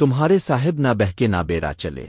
تمہارے صاحب نہ بہکے نہ بیرا چلے۔